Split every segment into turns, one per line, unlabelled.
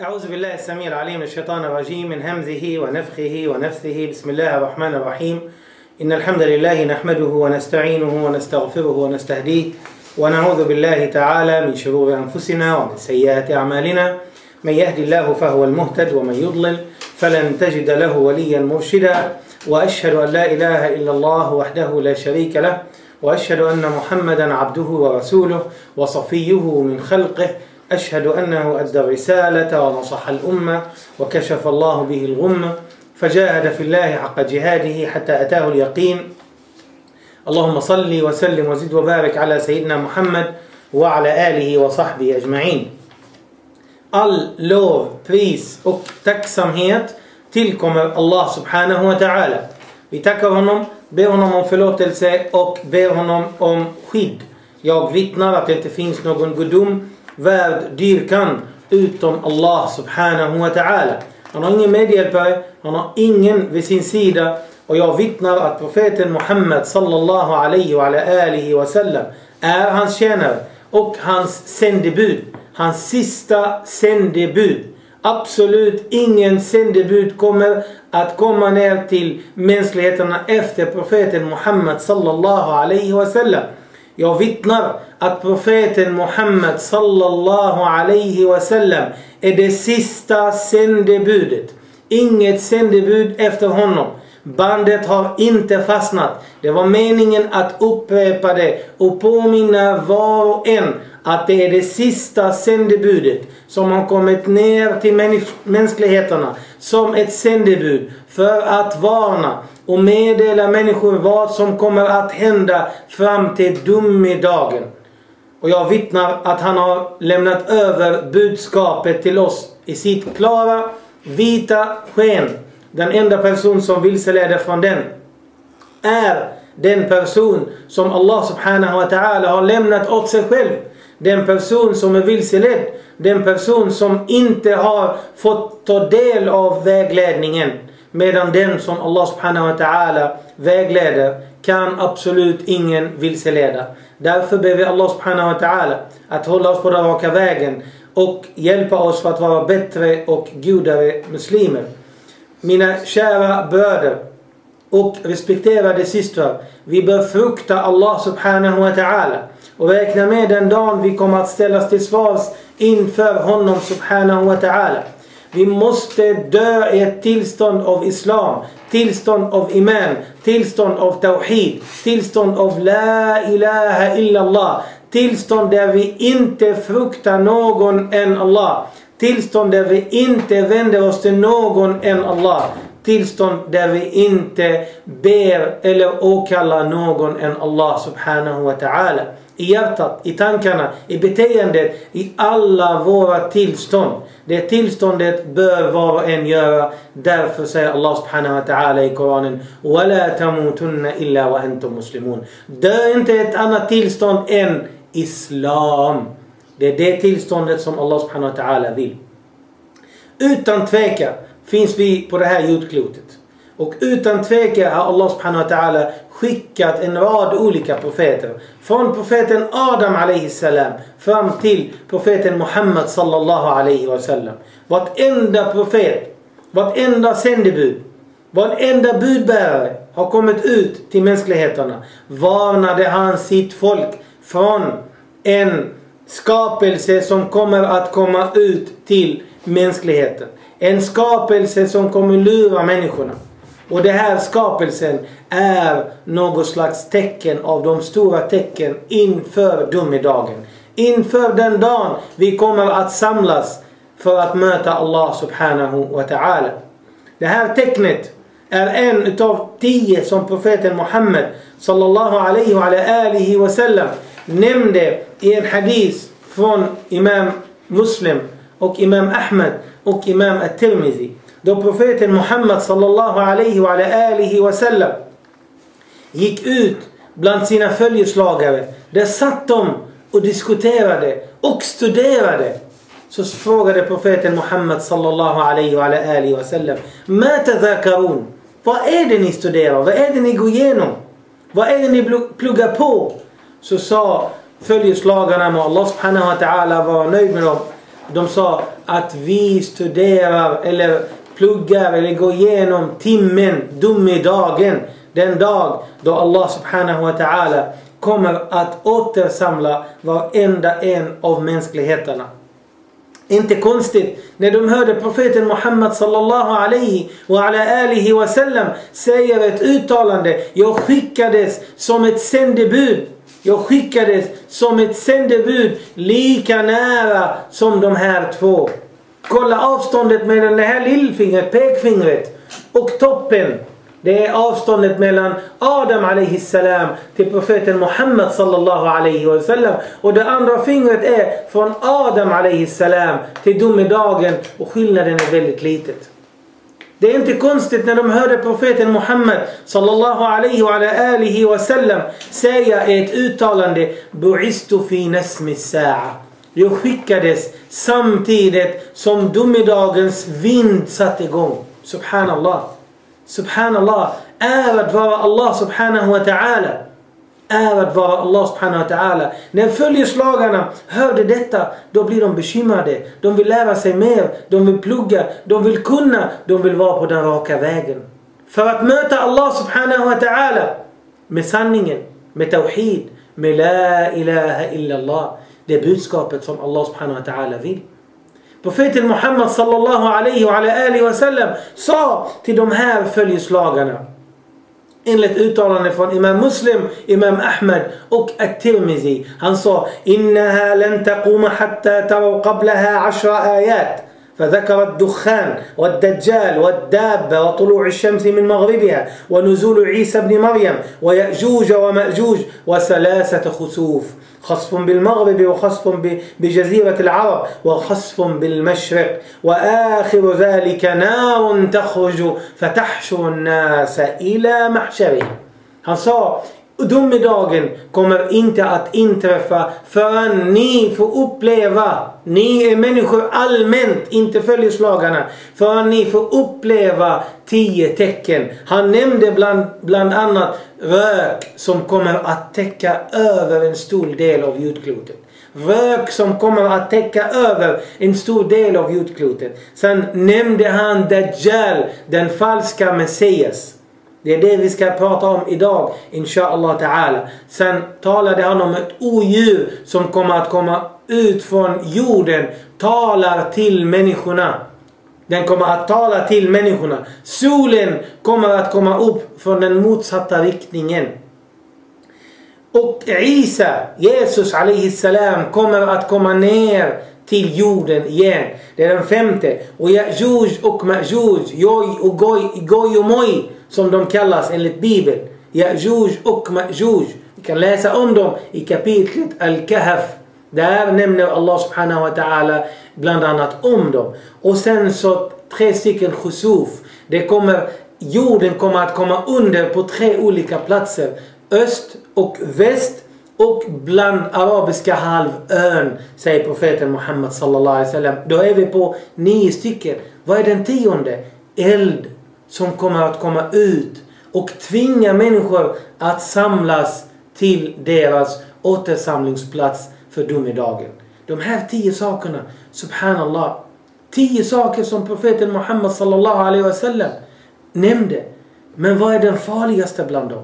أعوذ بالله السميع العليم من الشيطان الرجيم من همزه ونفخه ونفثه. بسم الله الرحمن الرحيم. إن الحمد لله نحمده ونستعينه ونستغفره ونستهديه ونعوذ بالله تعالى من شرور أنفسنا ومن سيئات أعمالنا. من يهد الله فهو المهتد ومن يضلل فلن تجد له وليا مرشدا. وأشهد أن لا إله إلا الله وحده لا شريك له. وأشهد أن محمدا عبده ورسوله وصفيه من خلقه. أشهد أنه أدى الرسالة ونصح الأمة وكشف الله به الغمة فجاهد في الله حق جهاده حتى أتاه اليقين اللهم صل وسلم وزد وبارك على سيدنا محمد وعلى آله وصحبه أجمعين All lov, pris och tacksamhet tillkommer Allah subhanahu wa ta'ala. Vi tackar honom, ber honom om förlåtelse och ber honom om skydd. Jag vittnar att det inte finns någon gudom värd dyrkan utom Allah subhanahu wa ta'ala. Han har ingen medhjälpare, han har ingen vid sin sida och jag vittnar att profeten Muhammed sallallahu alaihi wa alihi wa sallam är hans tjänare och hans sändebud. Hans sista sändebud. Absolut ingen sändebud kommer att komma ner till mänskligheterna efter profeten Muhammed sallallahu alaihi wa sallam. Jag vittnar att profeten Muhammed sallallahu alaihi wasallam är det sista sändebudet. Inget sändebud efter honom. Bandet har inte fastnat. Det var meningen att upprepa det och påminna var och en att det är det sista sändebudet som har kommit ner till mänskligheterna som ett sändebud för att varna och meddela människor vad som kommer att hända fram till domedagen. Och jag vittnar att han har lämnat över budskapet till oss i sitt klara, vita sken. Den enda person som vilseleder från den är den person som Allah subhanahu wa ta'ala har lämnat åt sig själv. Den person som är vilseledd. Den person som inte har fått ta del av vägledningen. Medan den som Allah subhanahu wa ta'ala vägleder kan absolut ingen vilseleda. Därför ber vi Allah subhanahu wa ta'ala att hålla oss på den raka vägen och hjälpa oss för att vara bättre och godare muslimer. Mina kära bröder och respekterade systrar. Vi bör frukta Allah subhanahu wa ta'ala och räkna med den dagen vi kommer att ställas till svars inför honom subhanahu wa ta'ala. Vi måste dö i ett tillstånd av Islam, tillstånd av Iman, tillstånd av Tawhid, tillstånd av La ilaha illallah, tillstånd där vi inte fruktar någon än Allah, tillstånd där vi inte vänder oss till någon än Allah, tillstånd där vi inte ber eller åkallar någon än Allah subhanahu wa ta'ala i hjärtat, i tankarna, i beteendet, i alla våra tillstånd. Det tillståndet bör var och en göra. Därför säger Allah subhanahu wa ta'ala i Koranen وَلَا تَمُوتُنَّ إِلَّا وَأَنْتُمْ مُسْلِمُونَ Dö inte ett annat tillstånd än Islam. Det är det tillståndet som Allah subhanahu wa ta'ala vill. Utan tvekan finns vi på det här jordklotet. Och utan tvekan har Allah subhanahu wa ta'ala skickat en rad olika profeter. Från profeten Adam alaihi salam fram till profeten Muhammad sallallahu alaihi wasallam. Vartenda profet, vartenda sändebud, vartenda budbärare har kommit ut till mänskligheterna. Varnade han sitt folk från en skapelse som kommer att komma ut till mänskligheten. En skapelse som kommer lura människorna. Och den här skapelsen är något slags tecken av de stora tecken inför domedagen. Inför den dagen vi kommer att samlas för att möta Allah subhanahu wa ta'ala. Det här tecknet är en utav tio som profeten Muhammed sallallahu alaihi wa alihi wa sallam nämnde i en hadith från Imam Muslim och Imam Ahmed och Imam At-Tirmizi. Då profeten Muhammed sallallahu alaihi wa alihi wa sallam gick ut bland sina följeslagare. Där satt de och diskuterade och studerade. Så frågade profeten Muhammed sallallahu alaihi wa alihi wa sallam. Ma tadhakarun? Vad är det ni studerar? Vad är det ni går igenom? Vad är det ni pluggar på? Så sa följeslagarna med Allah subhanahu wa ta'ala var nöjd med dem. De sa att vi studerar eller pluggar eller går igenom timmen, domedagen. Den dag då Allah subhanahu wa ta'ala kommer att återsamla varenda en av mänskligheterna. Inte konstigt när de hörde profeten Muhammad sallallahu alaihi wa ala alihi wa sallam säga ett uttalande. Jag skickades som ett sändebud. Jag skickades som ett sändebud lika nära som de här två. Kolla avståndet mellan det här lillfingret, pekfingret och toppen. Det är avståndet mellan Adam alaihi salam till profeten Muhammad sallallahu alaihi wasallam. Och det andra fingret är från Adam alaihi salam till domedagen och skillnaden är väldigt litet. Det är inte konstigt när de hörde profeten Muhammed sallallahu alaihi wa alihi wa sallam säga i ett uttalande Bu'istu fi nasmi sa'a. Jag skickades samtidigt som domedagens vind satte igång. Subhanallah. Subhanallah. Ärad vara Allah subhanahu wa ta'ala. Ärad vara Allah subhanahu wa ta'ala. När följeslagarna hörde detta, då blir de bekymrade. De vill lära sig mer, de vill plugga, de vill kunna, de vill vara på den raka vägen. För att möta Allah subhanahu wa ta'ala med sanningen, med tawhid, med la ilaha illallah. Det är budskapet som Allah subhanahu wa ta'ala vill. Profeten Muhammad sallallahu alaihi wa alihi wa sallam sa till de här följeslagarna enligt uttalande från Imam Muslim, Imam Ahmed och At-Tirmizi. Han sa إنها لن تقوم حتى تروا قبلها عشر آيات. فذكر الدخان والدجال والدابة وطلوع الشمس من مغربها ونزول عيسى بن مريم ويأجوج ومأجوج وثلاثة خسوف. خصف بالمغرب وخصف بجزيرة العرب وخصف بالمشرق. وآخر ذلك نار تخرج فتحشر الناس إلى محشرهم. Han domedagen kommer inte att inträffa förrän ni får uppleva, ni är människor allmänt, inte följeslagarna, förrän ni får uppleva tio tecken. Han nämnde bland, bland annat rök som kommer att täcka över en stor del av jordklotet. Rök som kommer att täcka över en stor del av jordklotet. Sen nämnde han Dajjal, den falska Messias. Det är det vi ska prata om idag, inshallah ta'ala. Sen talade han om ett odjur som kommer att komma ut från jorden, talar till människorna. Den kommer att tala till människorna. Solen kommer att komma upp från den motsatta riktningen. Och Isa, Jesus salam kommer att komma ner till jorden igen. Det är den femte. Och Ya'juj och Ma'juj, Joj och Goj, Goj och Moj som de kallas enligt Bibeln. Ya'juj och Ma'juj. Vi kan läsa om dem i kapitlet Al-Kahf. Där nämner Allah subhanahu wa ta'ala bland annat om dem. Och sen så tre stycken khusuf. Det kommer, jorden kommer att komma under på tre olika platser. Öst och väst och bland arabiska halvön säger profeten Muhammad sallallahu alaihi wasallam. Då är vi på nio stycken. Vad är den tionde? Eld som kommer att komma ut och tvinga människor att samlas till deras återsamlingsplats för domedagen. De här tio sakerna, subhanallah. Tio saker som profeten Muhammad sallallahu alaihi wasallam nämnde. Men vad är den farligaste bland dem?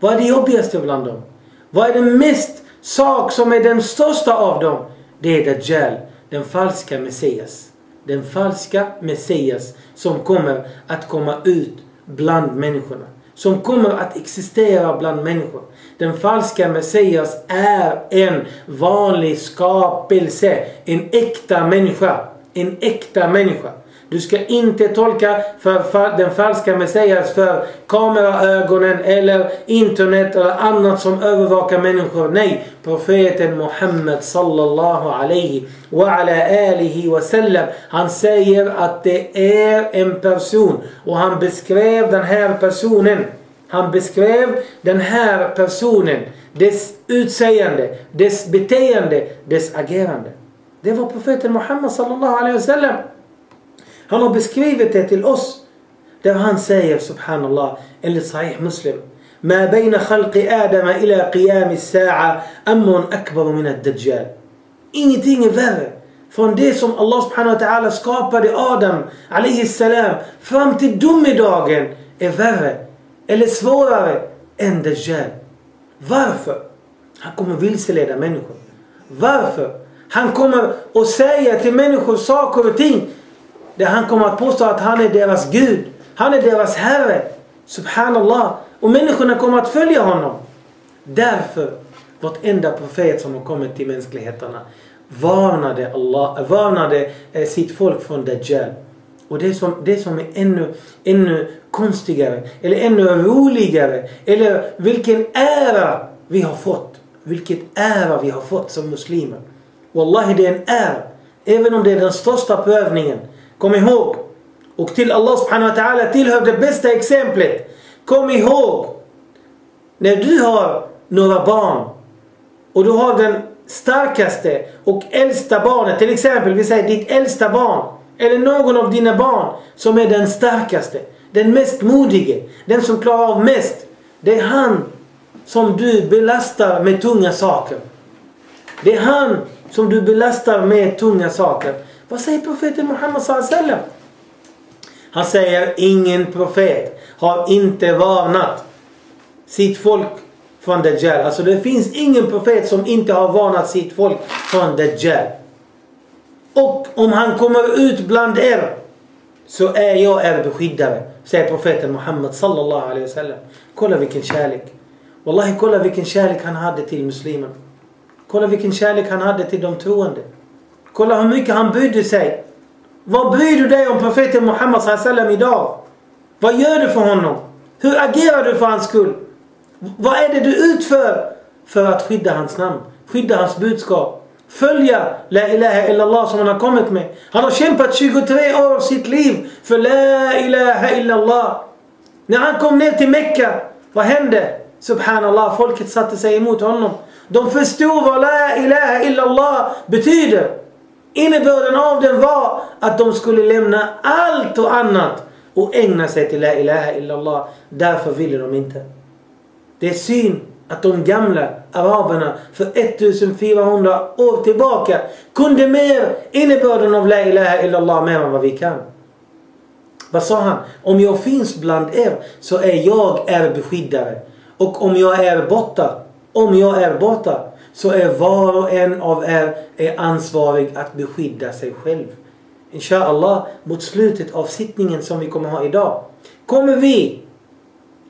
Vad är det jobbigaste bland dem? Vad är den mest sak som är den största av dem? Det är Dajjal, den falska Messias. Den falska Messias som kommer att komma ut bland människorna. Som kommer att existera bland människor. Den falska Messias är en vanlig skapelse. En äkta människa. En äkta människa. Du ska inte tolka för den falska Messias för kameraögonen eller internet eller annat som övervakar människor. Nej, profeten Muhammed sallallahu alaihi wa ala alihi wa sallam. Han säger att det är en person och han beskrev den här personen. Han beskrev den här personen, dess utsägande, dess beteende, dess agerande. Det var profeten Muhammed sallallahu alaihi wa sallam. Han har beskrivit det till oss. Där han säger subhanallah enligt Sahih Muslim. ما بين خلق آدم إلى قيام الساعة أمر أكبر من الدجال. Ingenting är värre från det som Allah subhanahu wa ta'ala skapade Adam alaihi salam fram till domedagen är värre eller svårare än Dajjal. Varför? Han kommer vilseleda människor. Varför? Han kommer att säga till människor saker och ting där han kommer att påstå att han är deras Gud. Han är deras Herre. Subhanallah. Och människorna kommer att följa honom. Därför, vartenda profet som har kommit till mänskligheterna varnade, Allah, eh, varnade eh, sitt folk från Dajjal. Och det som, det som är ännu, ännu konstigare, eller ännu roligare, eller vilken ära vi har fått. Vilket ära vi har fått som muslimer. Wallahi det är en ära. Även om det är den största prövningen. Kom ihåg. Och till Allah subhanahu wa ta'ala tillhör det bästa exemplet. Kom ihåg. När du har några barn och du har den starkaste och äldsta barnet, till exempel vi säger ditt äldsta barn eller någon av dina barn som är den starkaste, den mest modige, den som klarar av mest. Det är han som du belastar med tunga saker. Det är han som du belastar med tunga saker. Vad säger profeten Muhammed sallam? Han säger ingen profet har inte varnat sitt folk från Dajjal. Alltså det finns ingen profet som inte har varnat sitt folk från Dajjal. Och om han kommer ut bland er så är jag er beskyddare. Säger profeten Muhammed sallallahu alaihi wasallam. Kolla vilken kärlek. Wallahi kolla vilken kärlek han hade till muslimer. Kolla vilken kärlek han hade till de troende. Kolla hur mycket han brydde sig. Vad bryr du dig om profeten Muhammed sallam idag? Vad gör du för honom? Hur agerar du för hans skull? Vad är det du utför för att skydda hans namn? Skydda hans budskap? Följa La ilaha illallah som han har kommit med. Han har kämpat 23 år av sitt liv för La ilaha illallah. När han kom ner till Mecka, vad hände? Subhanallah, folket satte sig emot honom. De förstod vad La ilaha illallah betyder. Innebörden av den var att de skulle lämna allt och annat och ägna sig till La ilaha illallah. Därför ville de inte. Det är synd att de gamla araberna för 1400 år tillbaka kunde mer innebörden av La ilaha illallah mer än vad vi kan. Vad sa han? Om jag finns bland er så är jag er beskyddare. Och om jag är borta, om jag är borta så är var och en av er är ansvarig att beskydda sig själv. Inshallah, mot slutet av sittningen som vi kommer ha idag kommer vi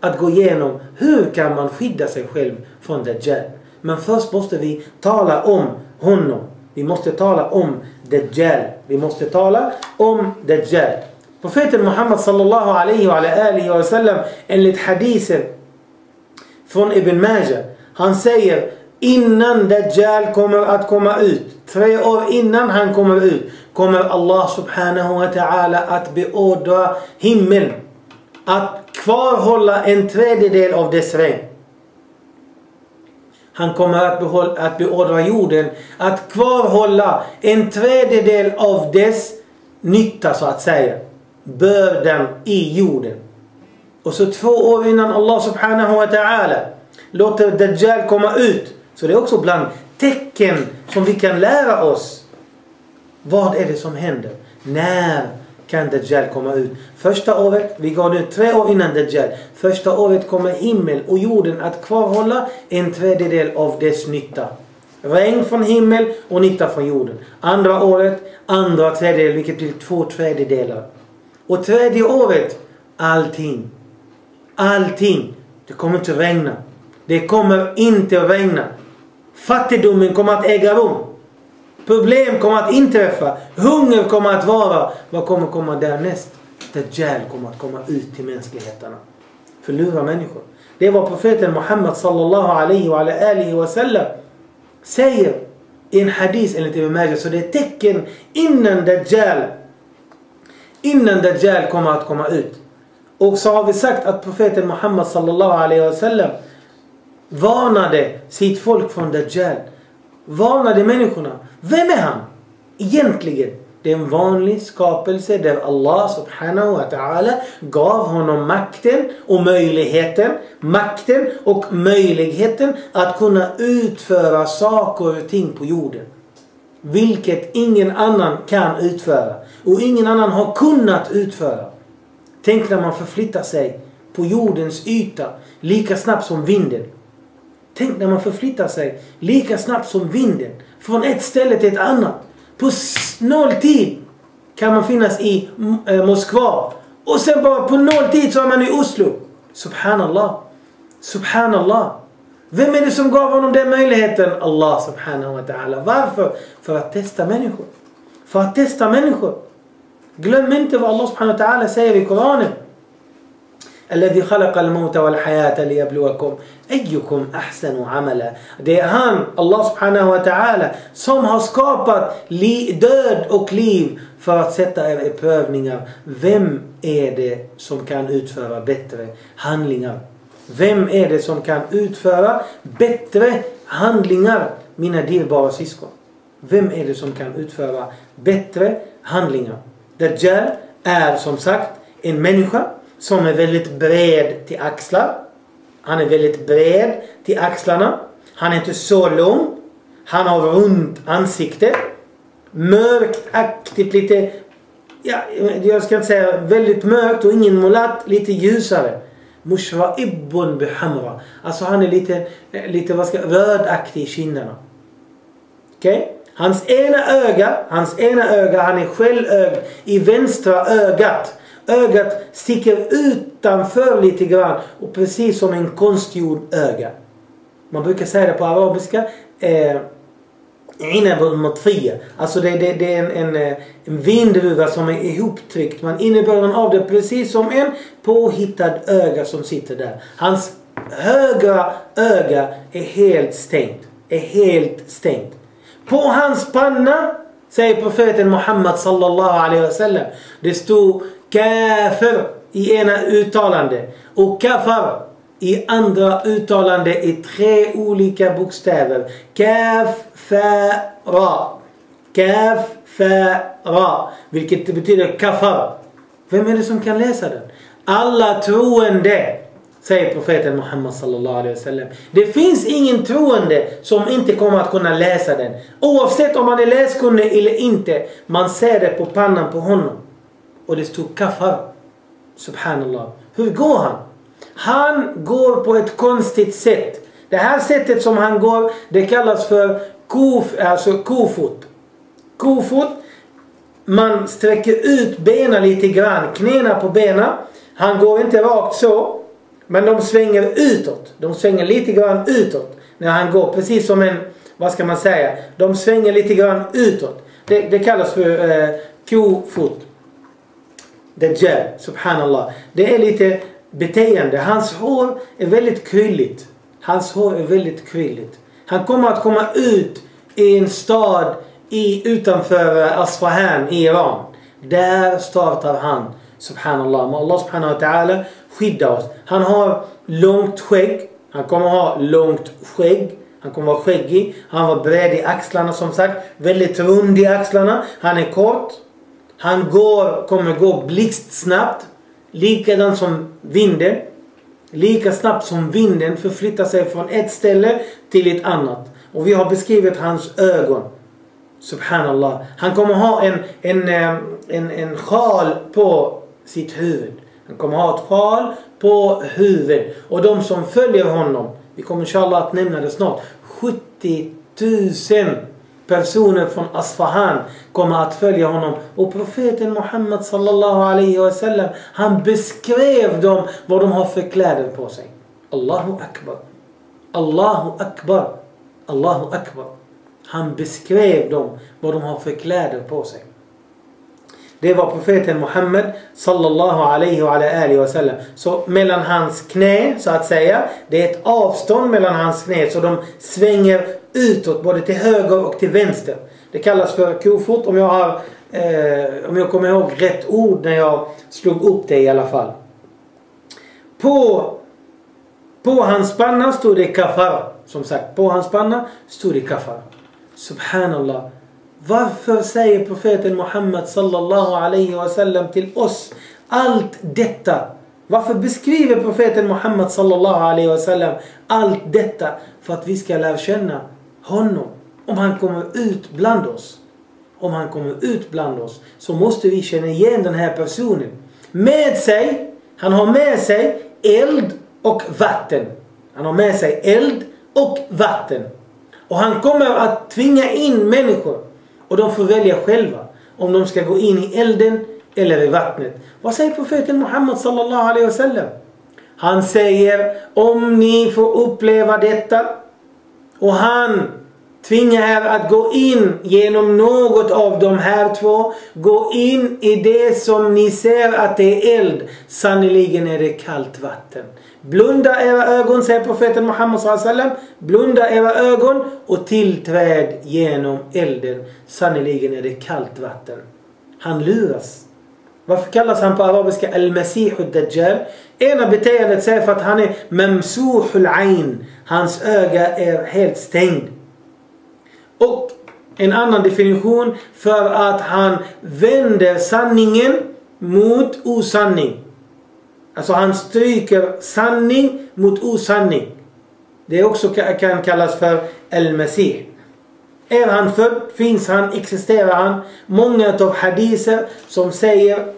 att gå igenom hur kan man skydda sig själv från Dajjal. Men först måste vi tala om honom. Vi måste tala om Dajjal. Vi måste tala om Dajjal. Profeten Muhammad sallallahu alaihi wa alihi wa sallam enligt hadisen från Ibn Majah. Han säger innan Dajjal kommer att komma ut. Tre år innan han kommer ut kommer Allah subhanahu wa ta'ala att beordra himlen att kvarhålla en tredjedel av dess regn. Han kommer att, behålla, att beordra jorden att kvarhålla en tredjedel av dess nytta så att säga. Bördan i jorden. Och så två år innan Allah subhanahu wa ta'ala låter Dajjal komma ut. Så det är också bland tecken som vi kan lära oss. Vad är det som händer? När kan Dajjal komma ut. Första året, vi går nu tre år innan Dajjal. Första året kommer himmel och jorden att kvarhålla en tredjedel av dess nytta. Regn från himmel och nytta från jorden. Andra året, andra tredjedel, vilket blir två tredjedelar. Och tredje året, allting. Allting. Det kommer inte regna. Det kommer inte regna. Fattigdomen kommer att äga rum. Problem kommer att inträffa. Hunger kommer att vara. Vad kommer komma därnäst? Dajjal kommer att komma ut till mänskligheterna. Förlura människor. Det är vad profeten Muhammed sallallahu alaihi wa alihi wa sallam säger i en hadith enligt Ibn Majah. Så det är tecken innan Dajjal innan Dajjal kommer att komma ut. Och så har vi sagt att profeten Muhammed sallallahu alaihi wa sallam varnade sitt folk från Dajjal. Varnade människorna. Vem är han? Egentligen. Det är en vanlig skapelse där Allah subhanahu wa ta'ala gav honom makten och möjligheten, makten och möjligheten att kunna utföra saker och ting på jorden. vilket ingen annan kan utföra och ingen annan har kunnat utföra. Tänk när man förflyttar sig på jordens yta lika snabbt som vinden. Tänk när man förflyttar sig lika snabbt som vinden från ett ställe till ett annat. På noll tid kan man finnas i eh, Moskva och sen bara på noll tid så är man i Oslo. Subhanallah. Subhanallah. Vem är det som gav honom den möjligheten? Allah subhanahu wa ta'ala. Varför? För att testa människor. För att testa människor. Glöm inte vad Allah subhanahu wa ta'ala säger i Koranen. الذي خلق الموت والحياة ليبلوكم أيكم أحسن عملا Det är han, Allah subhanahu wa ta'ala, som har skapat död och liv för att sätta er i prövningar. Vem är det som kan utföra bättre handlingar? Vem är det som kan utföra bättre handlingar, mina dyrbara syskon? Vem är det som kan utföra bättre handlingar? Dajjal är som sagt en människa som är väldigt bred till axlar. Han är väldigt bred till axlarna. Han är inte så lång. Han har runt ansikte. Mörkt, aktigt, lite... Ja, jag ska inte säga väldigt mörkt och ingen mulatt. Lite ljusare. Mushra'ibbun bihamra. Alltså han är lite, lite vad ska, rödaktig i kinderna. Okej? Okay? Hans ena öga, hans ena öga, han är självögd i vänstra ögat. Ögat sticker utanför lite grann och precis som en konstgjord öga. Man brukar säga det på arabiska. Eh. Alltså det, det, det är en, en, eh, en vindruva som är ihoptryckt. Man innebörden av det precis som en påhittad öga som sitter där. Hans högra öga är helt stängt. Är helt stängt. På hans panna säger profeten Muhammad sallallahu alaihi wasallam. Det stod kafir i ena uttalande och kafar i andra uttalande i tre olika bokstäver. Kaf, fa, ra. Kaf, fa, ra. Vilket betyder kafar. Vem är det som kan läsa den? Alla troende. Säger profeten Muhammad sallallahu alaihi wasallam. Det finns ingen troende som inte kommer att kunna läsa den. Oavsett om man är läskunnig eller inte. Man ser det på pannan på honom. Och det stod kafar. Subhanallah. Hur går han? Han går på ett konstigt sätt. Det här sättet som han går, det kallas för kof, alltså kofot. Kofot, man sträcker ut benen lite grann, knäna på benen. Han går inte rakt så, men de svänger utåt. De svänger lite grann utåt när han går, precis som en, vad ska man säga, de svänger lite grann utåt. Det, det kallas för eh, kofot. Dajjal, subhanallah. Det är lite beteende. Hans hår är väldigt krylligt. Hans hår är väldigt krylligt. Han kommer att komma ut i en stad i, utanför eh, Asfahan i Iran. Där startar han. Subhanallah. Men Allah subhanahu wa ta'ala skydda oss. Han har långt skägg. Han kommer ha långt skägg. Han kommer vara skäggig. Han var bred i axlarna som sagt. Väldigt rund i axlarna. Han är kort. Han går, kommer gå blixtsnabbt. Likadant som vinden. Lika snabbt som vinden förflyttar sig från ett ställe till ett annat. Och vi har beskrivit hans ögon. Subhanallah. Han kommer ha en, en, en, en sjal på sitt huvud. Han kommer ha ett sjal på huvudet. Och de som följer honom, vi kommer inshallah att nämna det snart, 70 000 personer från Asfahan kommer att följa honom. Och profeten Muhammed, sallallahu alaihi wasallam han beskrev dem vad de har för kläder på sig. Allahu akbar. Allahu akbar. Allahu akbar. Han beskrev dem vad de har för kläder på sig. Det var profeten Muhammed sallallahu alaihi wa alihi wa sallam. Så mellan hans knä så att säga. Det är ett avstånd mellan hans knä så de svänger utåt både till höger och till vänster. Det kallas för kofot om jag har eh, om jag kommer ihåg rätt ord när jag slog upp det i alla fall. På, på hans panna stod det kafar. Som sagt, på hans panna stod det kafar. Subhanallah. Varför säger profeten Muhammed sallallahu alaihi wasallam till oss allt detta? Varför beskriver profeten Muhammed sallallahu alaihi wasallam allt detta? För att vi ska lära känna honom. om han kommer ut bland oss. Om han kommer ut bland oss så måste vi känna igen den här personen. Med sig, han har med sig eld och vatten. Han har med sig eld och vatten. Och han kommer att tvinga in människor. Och de får välja själva om de ska gå in i elden eller i vattnet. Vad säger profeten Muhammed sallallahu alaihi wasallam? Han säger om ni får uppleva detta och han tvingar er att gå in genom något av de här två. Gå in i det som ni ser att det är eld. Sannerligen är det kallt vatten. Blunda era ögon, säger profeten Muhammed sallam. Blunda era ögon och tillträd genom elden. Sannerligen är det kallt vatten. Han luras. Varför kallas han på arabiska Al-Masih Dajjal? Ena beteendet säger för att han är Mamsuhul Ain. Hans öga är helt stängd. Och en annan definition för att han vänder sanningen mot osanning. Alltså han stryker sanning mot osanning. Det också kan kallas för El-Messih. Är han född? Finns han? Existerar han? Många av hadiser som säger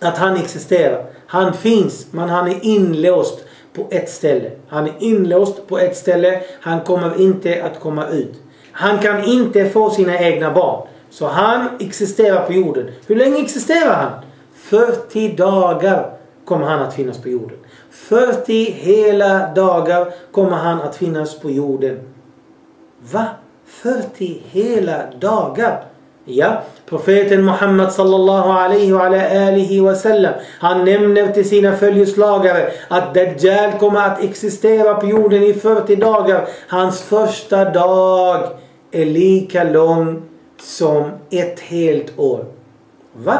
att han existerar. Han finns, men han är inlåst på ett ställe. Han är inlåst på ett ställe. Han kommer inte att komma ut. Han kan inte få sina egna barn. Så han existerar på jorden. Hur länge existerar han? 40 dagar kommer han att finnas på jorden. 40 hela dagar kommer han att finnas på jorden. Va? 40 hela dagar? Ja, profeten Muhammed sallallahu alaihi wa alihi wa sallam han nämner till sina följeslagare att Dajjal kommer att existera på jorden i 40 dagar. Hans första dag är lika lång som ett helt år. Va?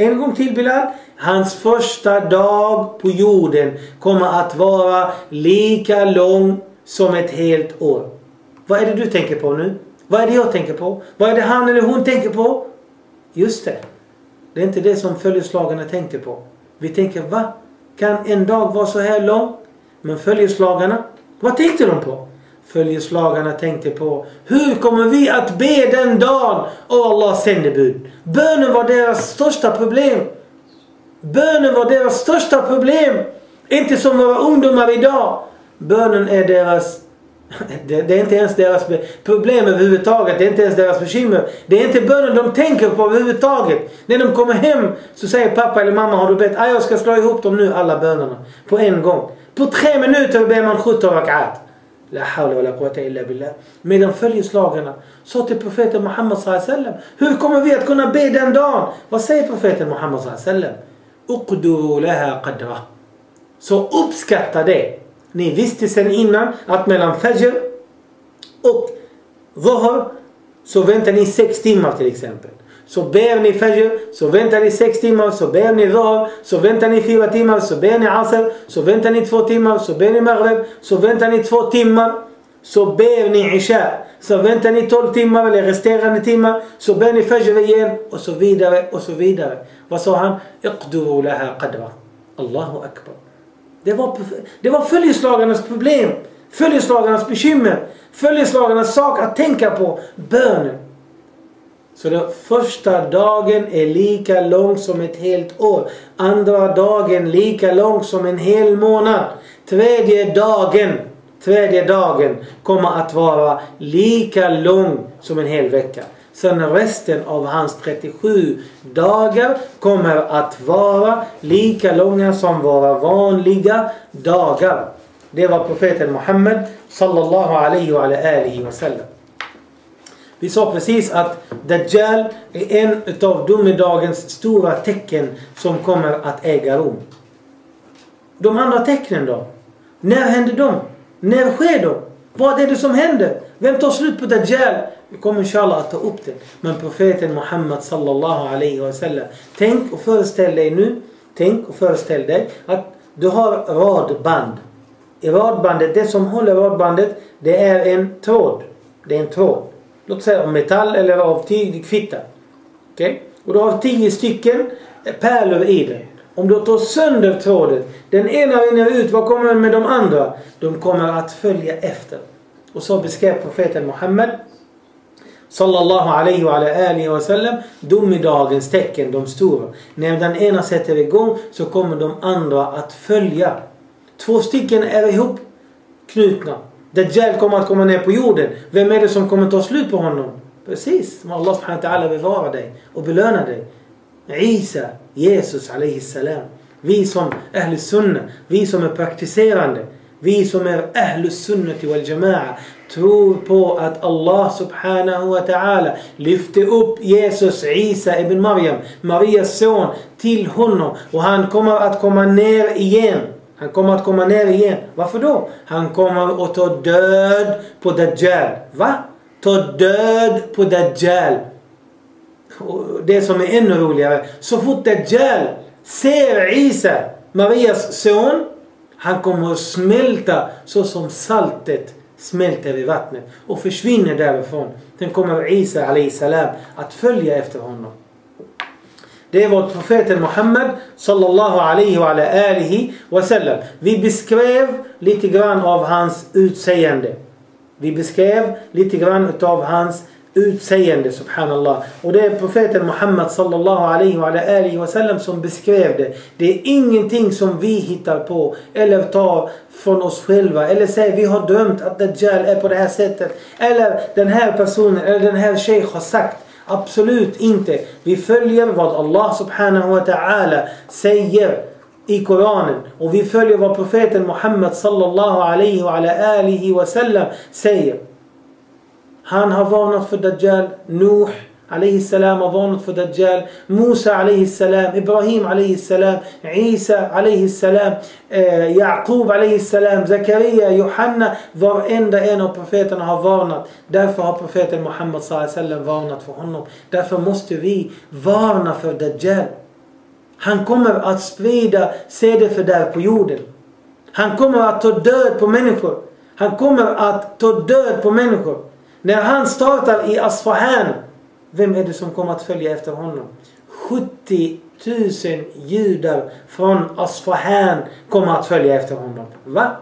En gång till Bilal. Hans första dag på jorden kommer att vara lika lång som ett helt år. Vad är det du tänker på nu? Vad är det jag tänker på? Vad är det han eller hon tänker på? Just det. Det är inte det som följeslagarna tänkte på. Vi tänker, va? Kan en dag vara så här lång? Men följeslagarna, vad tänkte de på? Följeslagarna tänkte på, hur kommer vi att be den dagen? Och Allahs sändebud. Bönen var deras största problem. Bönen var deras största problem. Inte som våra ungdomar idag. Bönen är deras det, det, är inte ens deras problem överhuvudtaget. Det är inte ens deras bekymmer. Det är inte bönen de tänker på överhuvudtaget. När de kommer hem så säger pappa eller mamma har du bett? Ah, jag ska slå ihop dem nu alla bönerna. På en gång. På tre minuter ber man 17 rakat. La hawla wa la quwwata illa billah. Medan följeslagarna sa till profeten Muhammed sallam. Hur kommer vi att kunna be den dagen? Vad säger profeten Muhammed sallam? Uqdu laha qadra. Så uppskatta det. Ni visste sen innan att mellan Fajr och Zohar så väntar ni sex timmar till exempel. Så ber ni Fajr, så väntar ni sex timmar, så ber ni Dhuhr, så väntar ni fyra timmar, så ber ni Asr, så väntar ni två timmar, så ber ni Maghrib, så väntar ni två timmar, så ber ni Isha, så väntar ni tolv timmar eller resterande timmar, så ber ni Fajr igen och så vidare och så vidare. Vad sa han? Iqduru laha qadra. Allahu akbar. Det var, det var följeslagarnas problem. Följeslagarnas bekymmer. Följeslagarnas sak att tänka på. Bönen. Så den första dagen är lika lång som ett helt år. Andra dagen lika lång som en hel månad. Tredje dagen, tredje dagen kommer att vara lika lång som en hel vecka. Sen resten av hans 37 dagar kommer att vara lika långa som våra vanliga dagar. Det var profeten Muhammed sallallahu alaihi wa alihi wa sallam. Vi sa precis att Dajjal är en av domedagens stora tecken som kommer att äga rum. De andra tecknen då? När händer de? När sker de? Vad är det som händer? Vem tar slut på Dajjal? Vi kommer inshallah att ta upp det. Men profeten Muhammed sallallahu alaihi wasallam. Tänk och föreställ dig nu. Tänk och föreställ dig att du har radband. I radbandet, det som håller radbandet, det är en tråd. Det är en tråd. Låt säga av metall eller av tyg, det kvittar. Okej? Okay? Och du har tio stycken pärlor i den. Om du tar sönder tråden, den ena rinner ut, vad kommer med de andra? De kommer att följa efter. Och så beskrev profeten Muhammed Sallallahu alaihi wa alihi wa sallam. Domedagens tecken, de stora. När den ena sätter igång så kommer de andra att följa. Två stycken är ihop knutna. Dajjal kommer att komma ner på jorden. Vem är det som kommer ta slut på honom? Precis, som Allah subhanahu wa ta'ala bevarar dig och belönar dig. Isa, Jesus alayhi salam. Vi som Ahlus Sunna, vi som är praktiserande, vi som är Ahlus Sunnati wal Jama'a tror på att Allah subhanahu wa ta'ala lyfte upp Jesus Isa ibn Maryam, Marias son, till honom och han kommer att komma ner igen. Han kommer att komma ner igen. Varför då? Han kommer att ta död på Dajjal. Va? Ta död på Dajjal. Och det som är ännu roligare. Så fort Dajjal ser Isa, Marias son, han kommer att smälta så som saltet smälter i vattnet och försvinner därifrån. Sen kommer Isa salam att följa efter honom. Det var profeten Muhammed sallallahu alaihi wa alihi wasallam. Vi beskrev lite grann av hans utseende. Vi beskrev lite grann av hans utseende, subhanallah. Och det är profeten Muhammed sallallahu alaihi wa alihi wasallam som beskrev det. Det är ingenting som vi hittar på eller tar från oss själva. Eller säger vi har drömt att Dajjal är på det här sättet. Eller den här personen eller den här sheikh har sagt. Absolut inte. Vi följer vad Allah subhanahu wa ta'ala säger i Koranen. Och vi följer vad profeten Muhammed sallallahu alaihi wa alihi wa sallam säger. Han har varnat för Dajjal. Nuh alayhi salam har varnat för Dajjal. Musa alayhi salam, Ibrahim alayhi salam, Isa alayhi salam, eh, Jakob alayhi salam, Zakaria, Johanna. Varenda en av profeterna har varnat. Därför har profeten Muhammed sallallahu varnat för honom. Därför måste vi varna för Dajjal. Han kommer att sprida sedefördärv på jorden. Han kommer att ta död på människor. Han kommer att ta död på människor. När han startar i Asfahan vem är det som kommer att följa efter honom? 70 000 judar från Asfahan kommer att följa efter honom. Va?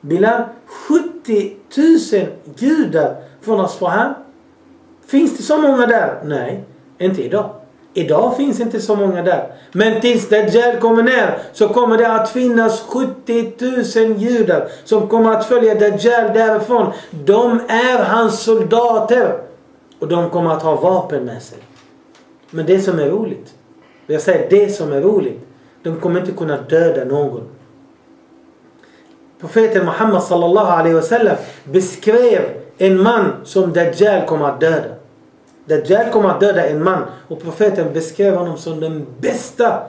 Bilal? 70 000 judar från Asfahan? Finns det så många där? Nej, inte idag. Idag finns inte så många där. Men tills Dajjal kommer ner så kommer det att finnas 70 000 judar som kommer att följa Dajjal därifrån. De är hans soldater. Och de kommer att ha vapen med sig. Men det som är roligt. Jag säger det som är roligt. De kommer inte kunna döda någon. Profeten Muhammad sallallahu alaihi wasallam beskrev en man som Dajjal kommer att döda. Dajjal kommer att döda en man och profeten beskrev honom som den bästa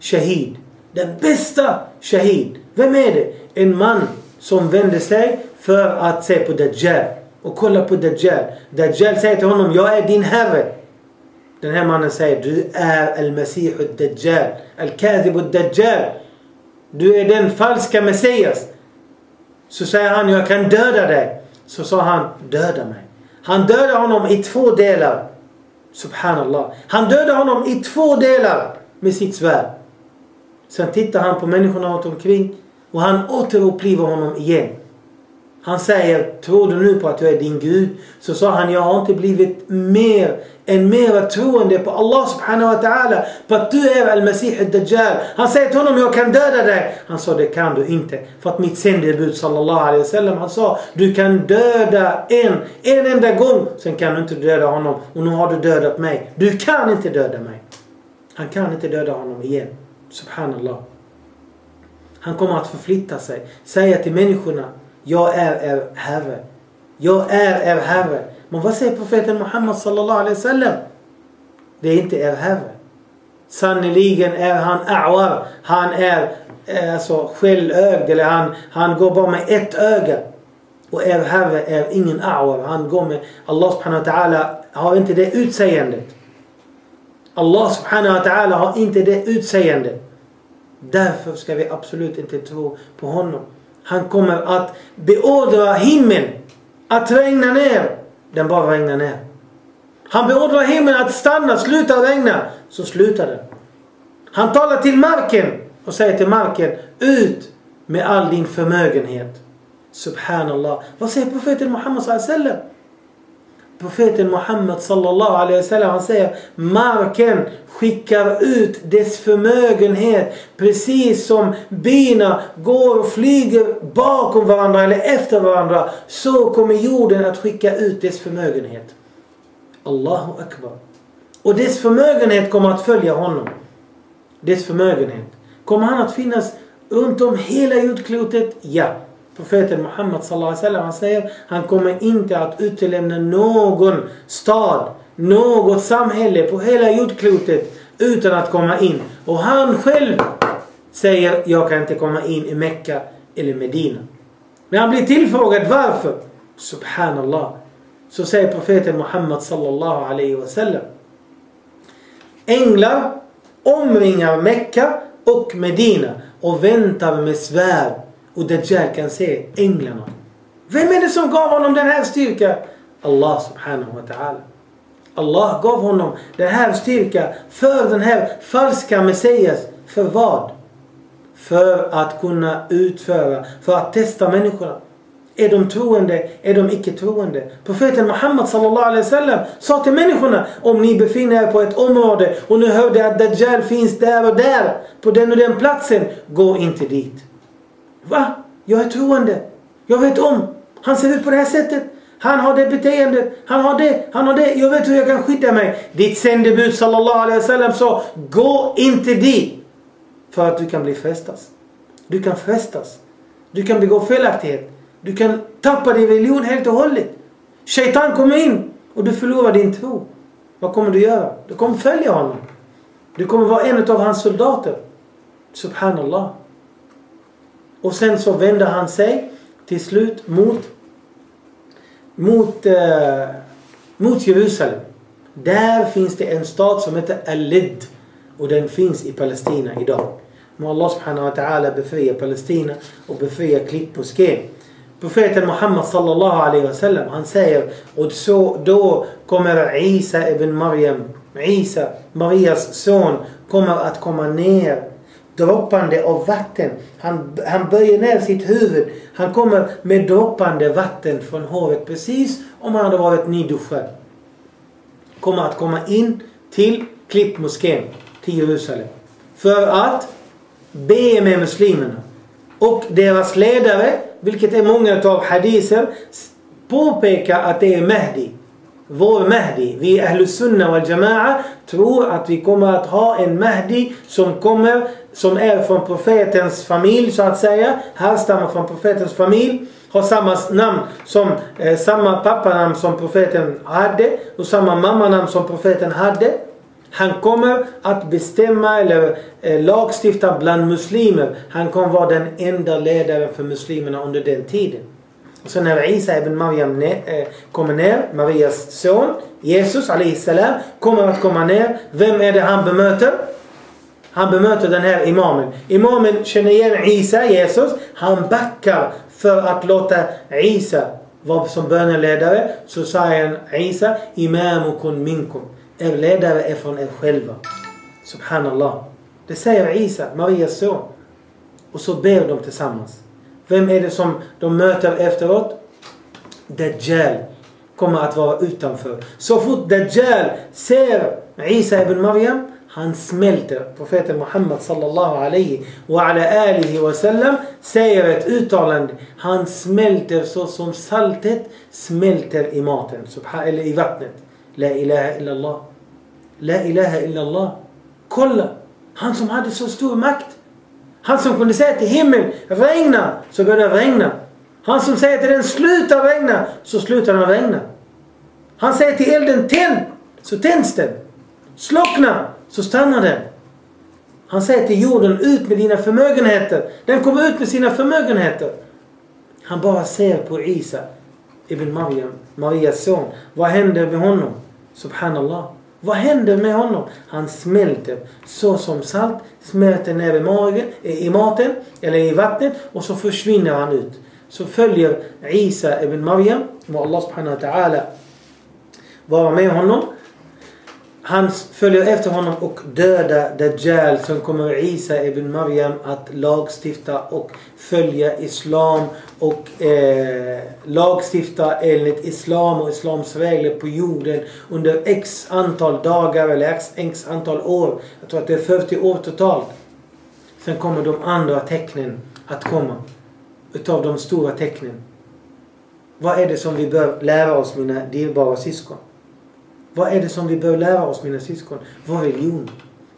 shahid. Den bästa shahid. Vem är det? En man som vände sig för att se på Dajjal och kolla på Dajjal. Dajjal säger till honom, jag är din herre. Den här mannen säger, du är al-Masih al-Dajjal. Al-Kazib al-Dajjal. Du är den falska Messias. Så säger han, jag kan döda dig. Så sa han, döda mig. Han dödade honom i två delar. Subhanallah. Han dödade honom i två delar med sitt svärd. Sen tittar han på människorna runt omkring och han återupplivar honom igen. Han säger, tror du nu på att jag är din Gud? Så sa han, jag har inte blivit mer än mera troende på Allah subhanahu wa ta'ala. På att du är al-Masih al-Dajjal. Han säger till honom, jag kan döda dig. Han sa, det kan du inte. För att mitt sändebud sallallahu alaihi wasallam, han sa, du kan döda en, en enda gång. Sen kan du inte döda honom. Och nu har du dödat mig. Du kan inte döda mig. Han kan inte döda honom igen. Subhanallah. Han kommer att förflytta sig. Säga till människorna jag är er Herre. Jag är er Herre. Men vad säger profeten Muhammed sallallahu alaihi wasallam? Det är inte er Herre. Sannerligen är han a'war. Han är eh, alltså självögd eller han, han går bara med ett öga. Och er Herre är ingen a'war. Han går med Allah subhanahu wa ta'ala har inte det utseendet. Allah subhanahu wa ta'ala har inte det utseendet. Därför ska vi absolut inte tro på honom. Han kommer att beordra himlen att regna ner. Den bara regnar ner. Han beordrar himlen att stanna, sluta regna. Så slutar den. Han talar till marken och säger till marken ut med all din förmögenhet. Subhanallah. Vad säger profeten Muhammed wasallam? Profeten Muhammed sallallahu alaihi wasallam han säger marken skickar ut dess förmögenhet precis som bina går och flyger bakom varandra eller efter varandra så kommer jorden att skicka ut dess förmögenhet. Allahu akbar. Och dess förmögenhet kommer att följa honom. Dess förmögenhet. Kommer han att finnas runt om hela jordklotet? Ja. Profeten Muhammed sallallahu alaihi wasallam han säger han kommer inte att utelämna någon stad, något samhälle på hela jordklotet utan att komma in. Och han själv säger jag kan inte komma in i Mekka eller Medina. Men han blir tillfrågad varför. Subhanallah. Så säger profeten Muhammed sallallahu alaihi wasallam. Änglar omringar Mekka och Medina och väntar med svärd och Dajjal kan se änglarna. Vem är det som gav honom den här styrkan? Allah subhanahu wa ta'ala. Allah gav honom den här styrkan för den här falska Messias. För vad? För att kunna utföra, för att testa människorna. Är de troende? Är de icke troende? Profeten Muhammed sallallahu alaihi wasallam sa till människorna om ni befinner er på ett område och ni hörde att Dajjal finns där och där på den och den platsen. Gå inte dit. Va? Jag är troende. Jag vet om. Han ser ut på det här sättet. Han har det beteendet. Han har det. Han har det. Jag vet hur jag kan skydda mig. Ditt sändebud sallallahu alaihi wasallam sa gå inte dit. För att du kan bli frestas. Du kan frestas. Du kan begå felaktighet. Du kan tappa din religion helt och hållet. Shaitan kommer in och du förlorar din tro. Vad kommer du göra? Du kommer följa honom. Du kommer vara en av hans soldater. Subhanallah. Och sen så vänder han sig till slut mot, mot, eh, mot Jerusalem. Där finns det en stad som heter Al-Lid. Och den finns i Palestina idag. Må Allah subhanahu wa ta'ala befria Palestina och befria klippmoskén. Profeten Muhammed sallallahu alaihi wasallam han säger och så då kommer Isa ibn Maryam, Isa, Marias son, kommer att komma ner droppande av vatten. Han, han böjer ner sitt huvud. Han kommer med droppande vatten från håret precis om han hade varit nyduschad. Kommer att komma in till klippmoskén till Jerusalem. För att be med muslimerna. Och deras ledare, vilket är många av hadiser, påpekar att det är Mahdi. Vår Mahdi. Vi Ahlus Sunna wal Jama'a tror att vi kommer att ha en Mahdi som kommer, som är från profetens familj så att säga. Härstammar från profetens familj. Har samma namn som, eh, samma pappanamn som profeten hade och samma mammanamn som profeten hade. Han kommer att bestämma eller eh, lagstifta bland muslimer. Han kommer vara den enda ledaren för muslimerna under den tiden. Och sen när Isa ibn Maryam eh, kommer ner, Marias son, Jesus salam, kommer att komma ner. Vem är det han bemöter? Han bemöter den här imamen. Imamen känner igen Isa, Jesus. Han backar för att låta Isa vara som böneledare. Så säger han Isa, imamukun minkum. Er ledare är från er själva. Subhanallah. Det säger Isa, Marias son. Och så ber de tillsammans. Vem är det som de möter efteråt? Dajjal kommer att vara utanför. Så fort Dajjal ser Isa ibn Maryam, han smälter. Profeten Muhammed sallallahu alaihi wa ala alihi wa sallam säger ett uttalande. Han smälter så som saltet smälter i maten, eller i vattnet. La ilaha illallah. La ilaha illallah. Kolla! Han som hade så stor makt. Han som kunde säga till himlen regna så började det regna. Han som säger till den sluta regna så slutar den regna. Han säger till elden tänd så tänds den. Slockna så stannar den. Han säger till jorden ut med dina förmögenheter. Den kommer ut med sina förmögenheter. Han bara ser på Isa ibn Maryam, Marias son. Vad händer med honom? Subhanallah. Vad händer med honom? Han smälter så som salt smälter ner i, magen, eh, i maten eller i vattnet och så försvinner han ut. Så följer Isa ibn Maryam, må Allah subhanahu wa ta'ala vara med honom han följer efter honom och dödar Dajjal som kommer Isa ibn Maryam att lagstifta och följa Islam och eh, lagstifta enligt Islam och Islams regler på jorden under x antal dagar eller x, x antal år. Jag tror att det är 40 år totalt. Sen kommer de andra tecknen att komma. Utav de stora tecknen. Vad är det som vi bör lära oss mina dyrbara syskon? Vad är det som vi bör lära oss mina syskon? Vår religion.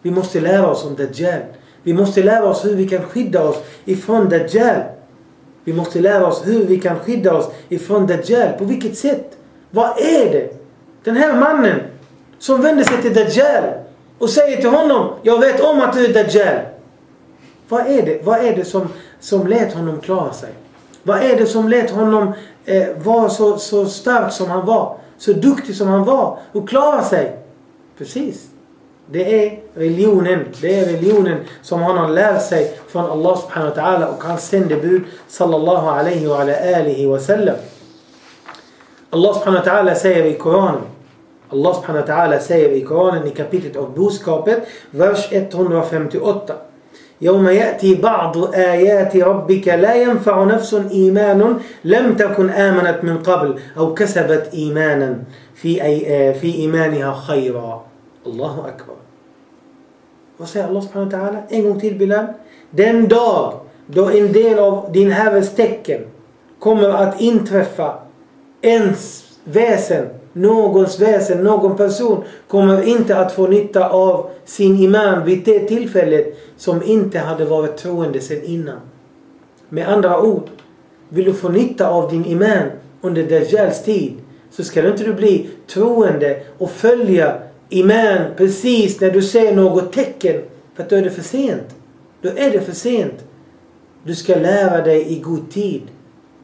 Vi måste lära oss om Dajjal. Vi måste lära oss hur vi kan skydda oss ifrån Dajjal. Vi måste lära oss hur vi kan skydda oss ifrån Dajjal. På vilket sätt? Vad är det? Den här mannen som vänder sig till Dajjal och säger till honom Jag vet om att du är Dajjal. Vad är det, Vad är det som, som lät honom klara sig? Vad är det som lät honom eh, vara så, så stark som han var? Så duktig som han var och klara sig? Precis. Det är religionen. Det är religionen som han har lärt sig från Allah subhanahu wa ta'ala och hans sändebud sallallahu alaihi wa ala alihi wa sallam. Allah subhanahu wa ta'ala säger i Koranen Allah subhanahu wa ta'ala säger i Koranen i kapitlet av boskapet vers 158 يوم يأتي بعض آيات ربك لا ينفع نفس إيمان لم تكن آمنت من قبل أو كسبت إيمانا في, أي آه، في إيمانها خيرا. الله أكبر. وسيا الله سبحانه وتعالى إيه إن قتل بلان den dag då en del دين din herres tecken kommer att inträffa ens väsen någons väsen, någon person kommer inte att få nytta av sin imam vid det tillfället som inte hade varit troende sedan innan. Med andra ord, vill du få nytta av din imam under Dajjals tid så ska du inte du bli troende och följa imam precis när du ser något tecken. För då är det för sent. Då är det för sent. Du ska lära dig i god tid.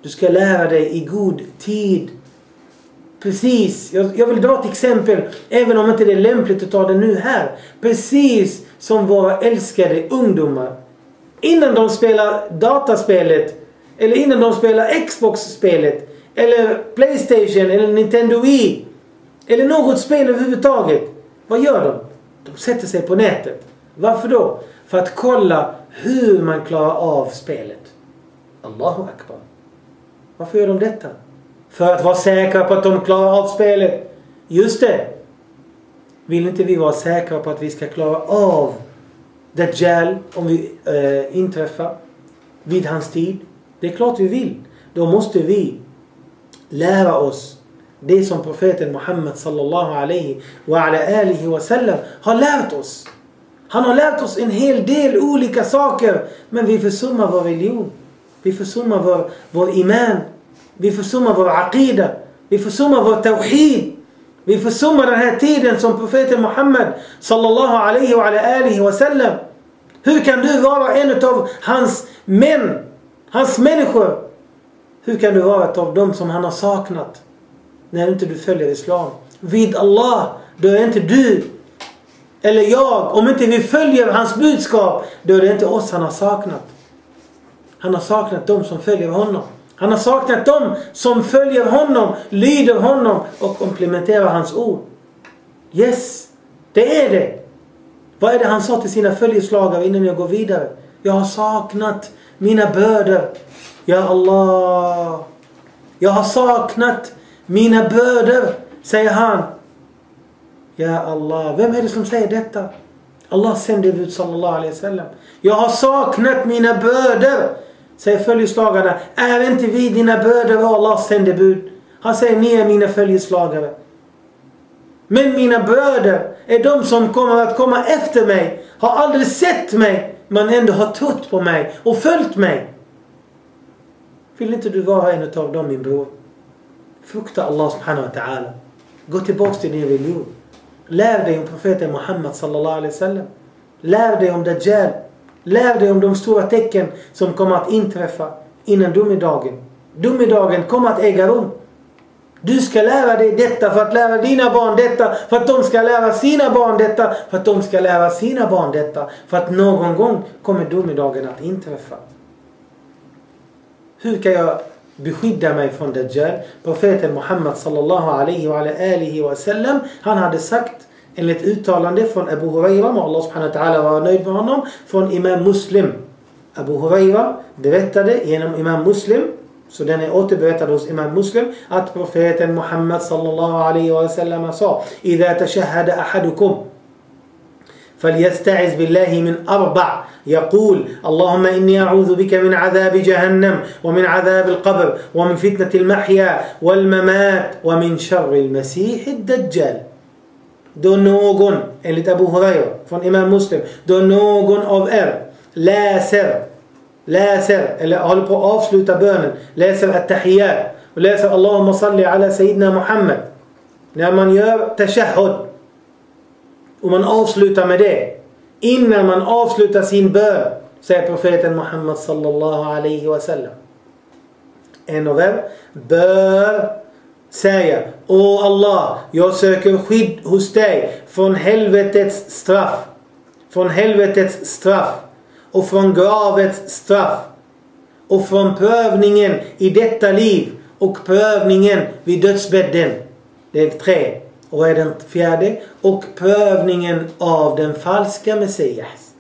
Du ska lära dig i god tid Precis, jag, jag vill dra ett exempel även om inte det är lämpligt att ta det nu här. Precis som våra älskade ungdomar. Innan de spelar dataspelet eller innan de spelar Xbox-spelet eller Playstation eller Nintendo Wii eller något spel överhuvudtaget. Vad gör de? De sätter sig på nätet. Varför då? För att kolla hur man klarar av spelet. Allahu Akbar. Varför gör de detta? För att vara säkra på att de klarar av spelet. Just det. Vill inte vi vara säkra på att vi ska klara av Dajjal om vi äh, inträffar vid hans tid? Det är klart vi vill. Då måste vi lära oss det som profeten Muhammed sallallahu alaihi wa ala alihi wa sallam har lärt oss. Han har lärt oss en hel del olika saker men vi försummar vår religion. Vi försummar vår, vår iman. Vi försummar vår aqida. Vi försummar vår tawhid. Vi försummar den här tiden som profeten Muhammed sallallahu alaihi wa alihi wa sallam. Hur kan du vara en av hans män? Hans människor. Hur kan du vara ett av dem som han har saknat? När inte du följer Islam. Vid Allah, då är inte du eller jag, om inte vi följer hans budskap, då är det inte oss han har saknat. Han har saknat dem som följer honom. Han har saknat dem som följer honom, lyder honom och komplementerar hans ord. Yes, det är det. Vad är det han sa till sina följeslagare innan jag går vidare? Jag har saknat mina bröder. Ja Allah. Jag har saknat mina bröder, säger han. Ja Allah. Vem är det som säger detta? Allah sände ut sallallahu alaihi wasallam. Jag har saknat mina bröder! Säger följeslagarna, är inte vi dina bröder och Allahs sändebud? Han säger, ni är mina följeslagare. Men mina bröder är de som kommer att komma efter mig, har aldrig sett mig, men ändå har trott på mig och följt mig. Vill inte du vara en av dem min bror? Frukta Allah subhanahu wa ta'ala. Gå tillbaks till din religion. Lär dig om profeten Muhammad sallallahu alaihi wasallam. Lär dig om Dajjal. Lär dig om de stora tecken som kommer att inträffa innan domedagen. Domedagen kommer att äga rum. Du ska lära dig detta för att lära dina barn detta. För att de ska lära sina barn detta. För att de ska lära sina barn detta. För att någon gång kommer domedagen att inträffa. Hur kan jag beskydda mig från Dajjal? Profeten Muhammad sallallahu alaihi wa alihi wa sallam han hade sagt enligt uttalande från Abu Huraira, må Allah subhanahu wa ta'ala vara nöjd med honom, från Imam Muslim. Abu Huraira berättade genom Imam Muslim, så den är återberättad hos Imam Muslim, att profeten Muhammad sallallahu alaihi wa sallam sa إذا تشهد أحدكم فليستعذ بالله من أربع يقول اللهم إني أعوذ بك من عذاب جهنم ومن عذاب القبر ومن فتنة المحيا والممات ومن شر المسيح الدجال Då någon, enligt Abu Huraira från Imam Muslim, då någon av er läser, läser, eller håller på att avsluta bönen, läser at-tahiyyat och läser Allahumma salli ala Sayyidina Muhammad. När man gör tashahhud och man avslutar med det. Innan man avslutar sin bön säger profeten Muhammad sallallahu alaihi wasallam. En av er bör säga Åh Allah, jag söker skydd hos dig från helvetets straff. Från helvetets straff. Och från gravets straff. Och från prövningen i detta liv och prövningen vid dödsbädden. Det är tre. Och är den fjärde? Och prövningen av den falska Messias.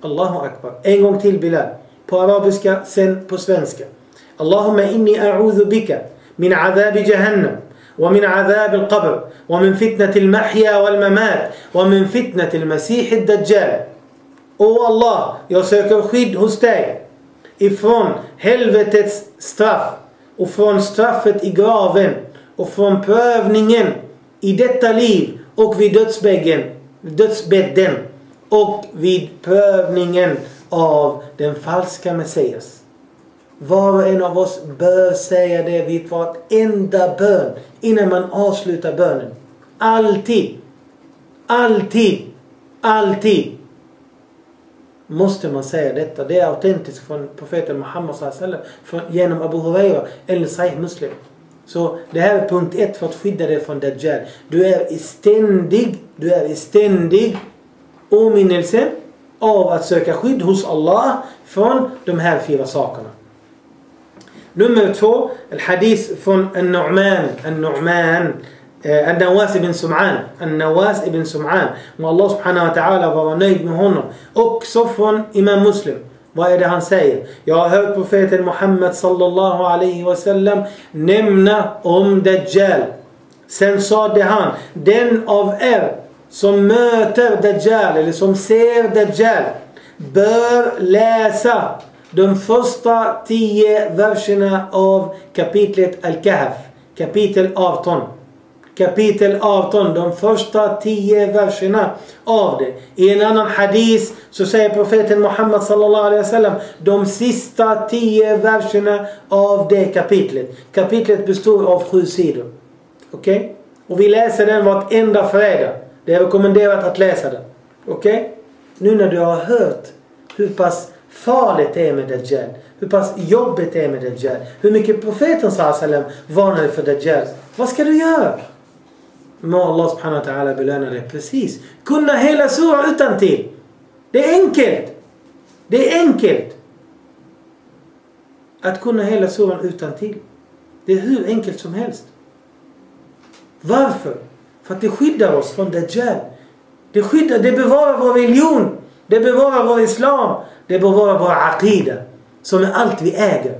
Allahu Akbar. En gång till Bilal. På arabiska, sen på svenska. Allahumma inni a'udhu bika min adhabi jahannam. ومن عذاب القبر ومن فتنة المحيا والممات ومن فتنة المسيح الدجال Åh Allah, jag söker skydd hos dig ifrån helvetets straff och från straffet i graven och från prövningen i detta liv och vid dödsbädden, dödsbädden och vid prövningen av den falska Messias. Var och en av oss bör säga det vid vartenda bön innan man avslutar bönen. Alltid. Alltid. Alltid. Måste man säga detta. Det är autentiskt från profeten Muhammed sallam, genom Abu Huraira eller Sahih Muslim. Så det här är punkt ett för att skydda dig från Dajjal. Du är i ständig, du är i ständig åminnelse av att söka skydd hos Allah från de här fyra sakerna. Nummer två, الحديث från النعمان النعمان النواس ibn Sum'an النواس ibn Sum'an må Allah subhanahu wa ta'ala vara nöjd med honom också från Imam Muslim vad är det han säger? Jag har hört profeten Muhammed sallallahu alaihi wasallam nämna om Dajjal. Sen sade han, den av er som möter Dajjal eller som ser Dajjal bör läsa de första tio verserna av kapitlet Al-Kahf. Kapitel 18 kapitel 18, de första 10 verserna av det. I en annan hadis så säger profeten Muhammad sallallahu alaihi wasallam de sista 10 verserna av det kapitlet. Kapitlet består av sju sidor. Okej? Okay? Och vi läser den vartenda fredag. Det är rekommenderat att läsa den. Okej? Okay? Nu när du har hört hur pass farligt det är med Dajjal. Hur pass jobbigt det är med Dajjal. Hur mycket profeten sallam varnade för Dajjal. Vad ska du göra? må Allah subhanahu wa ta'ala belöna dig precis. Kunna hela sura utan till. Det är enkelt. Det är enkelt. Att kunna hela suran utan till. Det är hur enkelt som helst. Varför? För att det skyddar oss från Dajjal. Det skyddar, det bevarar vår religion. Det bevarar vår islam. Det bör vara vår aqida. Som är allt vi äger.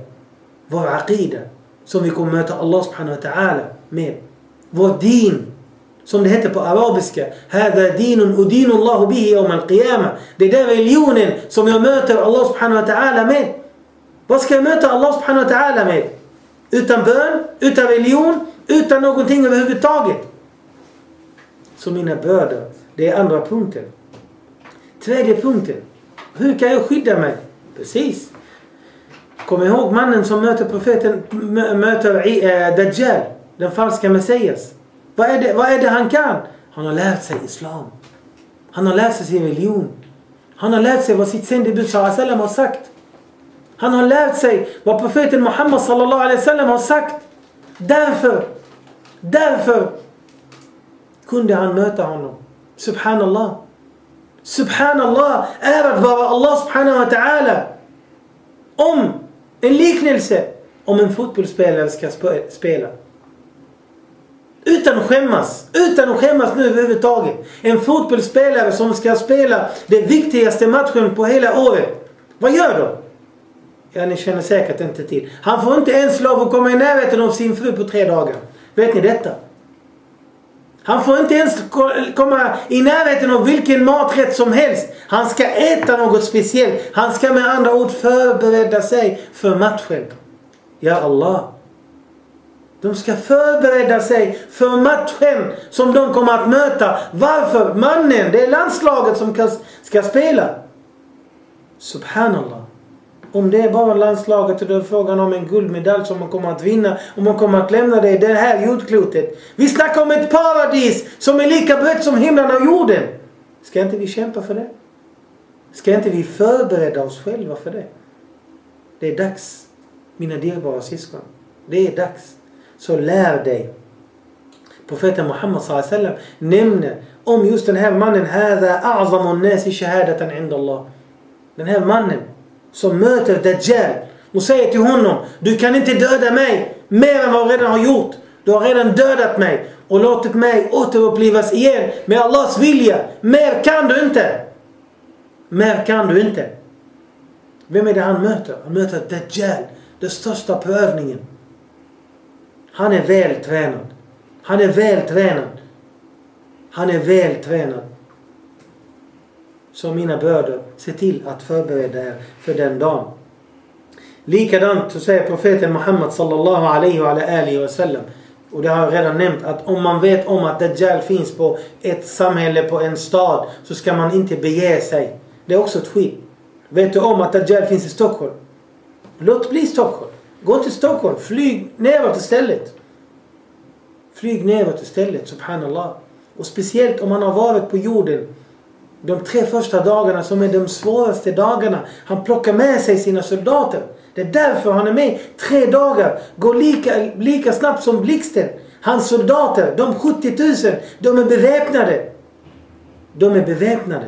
Vår aqida. Som vi kommer möta Allah subhanahu wa ta'ala med. Vår din. Som det heter på arabiska. Hada dinun udinu Allahu bihi yawm al-qiyamah. Det är den religionen som jag möter Allah subhanahu wa ta'ala med. Vad ska jag möta Allah subhanahu wa ta'ala med? Utan bön, utan religion, utan någonting överhuvudtaget. Så mina bröder, det är andra punkten. Tredje punkten. Hur kan jag skydda mig? Precis. Kom ihåg mannen som möter profeten, möter äh, Dajjal, den falska Messias. Vad är, det, vad är det han kan? Han har lärt sig Islam. Han har lärt sig sin religion. Han har lärt sig vad sitt sändebud sallam har sagt. Han har lärt sig vad profeten Muhammad sallallahu alaihi wasallam har sagt. Därför, därför kunde han möta honom. Subhanallah. Subhanallah är att vara Allah subhanahu wa ta'ala. Om en liknelse om en fotbollsspelare ska spela. Utan att skämmas. Utan att skämmas nu överhuvudtaget. En fotbollsspelare som ska spela den viktigaste matchen på hela året. Vad gör de? Ja, ni känner säkert inte till. Han får inte ens lov att komma i närheten av sin fru på tre dagar. Vet ni detta? Han får inte ens komma i närheten av vilken maträtt som helst. Han ska äta något speciellt. Han ska med andra ord förbereda sig för matchen. Ja Allah. De ska förbereda sig för matchen som de kommer att möta. Varför? Mannen, det är landslaget som ska spela. Subhanallah. Om det är bara landslaget och det är frågan om en guldmedalj som man kommer att vinna och man kommer att lämna det i det här jordklotet. Vi snackar om ett paradis som är lika brett som himlen och jorden. Ska inte vi kämpa för det? Ska inte vi förbereda oss själva för det? Det är dags, mina dyrbara syskon. Det är dags. Så lär dig. Profeten Muhammad sallam nämner om just den här mannen. Hada a'zamun nasi shahadatan inda Allah. Den här mannen som möter Dajjal och säger till honom Du kan inte döda mig mer än vad jag redan har gjort. Du har redan dödat mig och låtit mig återupplivas igen med Allahs vilja. Mer kan du inte. Mer kan du inte. Vem är det han möter? Han möter Dajjal, den största prövningen. Han är väl tränad. Han är väl tränad. Han är väl tränad. Så mina bröder, se till att förbereda er för den dagen. Likadant så säger profeten Muhammad sallallahu alaihi wa alihi wa sallam och det har jag redan nämnt att om man vet om att Dajjal finns på ett samhälle, på en stad så ska man inte bege sig. Det är också ett skit. Vet du om att Dajjal finns i Stockholm? Låt bli Stockholm. Gå till Stockholm. Flyg neråt istället. Flyg neråt istället, subhanallah. Och speciellt om man har varit på jorden de tre första dagarna som är de svåraste dagarna. Han plockar med sig sina soldater. Det är därför han är med tre dagar. Går lika, lika snabbt som blixten. Hans soldater, de 70 000, de är beväpnade. De är beväpnade.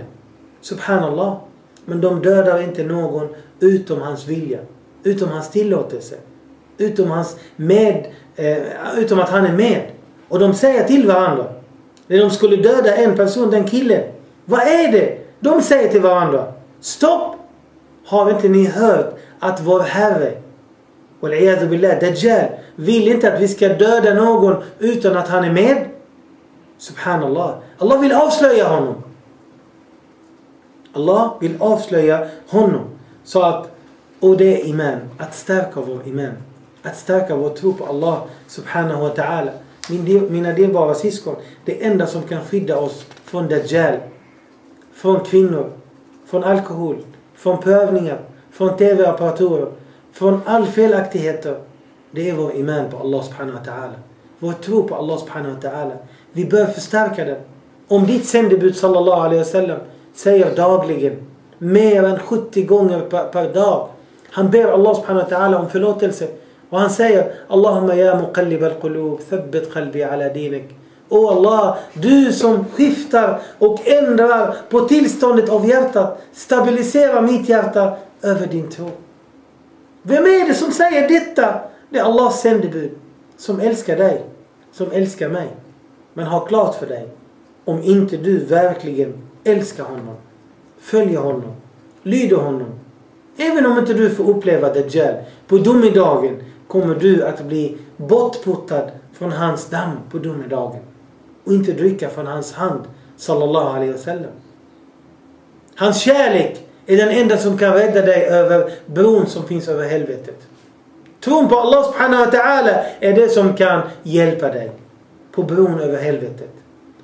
Subhanallah. Men de dödar inte någon utom hans vilja. Utom hans tillåtelse. Utom, hans med, eh, utom att han är med. Och de säger till varandra. När de skulle döda en person, den killen. Vad är det? De säger till varandra. Stopp! Har inte ni hört att vår Herre, billah, Dajjal, vill inte att vi ska döda någon utan att han är med? Subhanallah. Allah vill avslöja honom. Allah vill avslöja honom. Så att, och det är iman. Att stärka vår iman. Att stärka vår tro på Allah subhanahu wa ta'ala. Mina dyrbara syskon. Det enda som kan skydda oss från Dajjal från kvinnor, från alkohol, från prövningar, från tv-apparaturer, från all felaktigheter. Det är vår iman på Allah subhanahu wa ta'ala. Vår tro på Allah subhanahu wa ta'ala. Vi bör förstärka den. Om ditt sändebud sallallahu alaihi wasallam säger dagligen mer än 70 gånger per, per dag. Han ber Allah subhanahu wa ta'ala om förlåtelse. Och han säger Allahumma ya muqallib al-qulub thabbit qalbi ala dinik. O Allah, du som skiftar och ändrar på tillståndet av hjärtat. Stabilisera mitt hjärta över din tro. Vem är det som säger detta? Det är Allahs sändebud. Som älskar dig. Som älskar mig. Men ha klart för dig. Om inte du verkligen älskar honom. Följer honom. Lyder honom. Även om inte du får uppleva Dajjal. På domedagen kommer du att bli bortputtad från hans damm på domedagen och inte dricka från hans hand. Sallallahu alaihi wasallam. Hans kärlek är den enda som kan rädda dig över bron som finns över helvetet. Tron på Allah subhanahu wa ta'ala är det som kan hjälpa dig på bron över helvetet.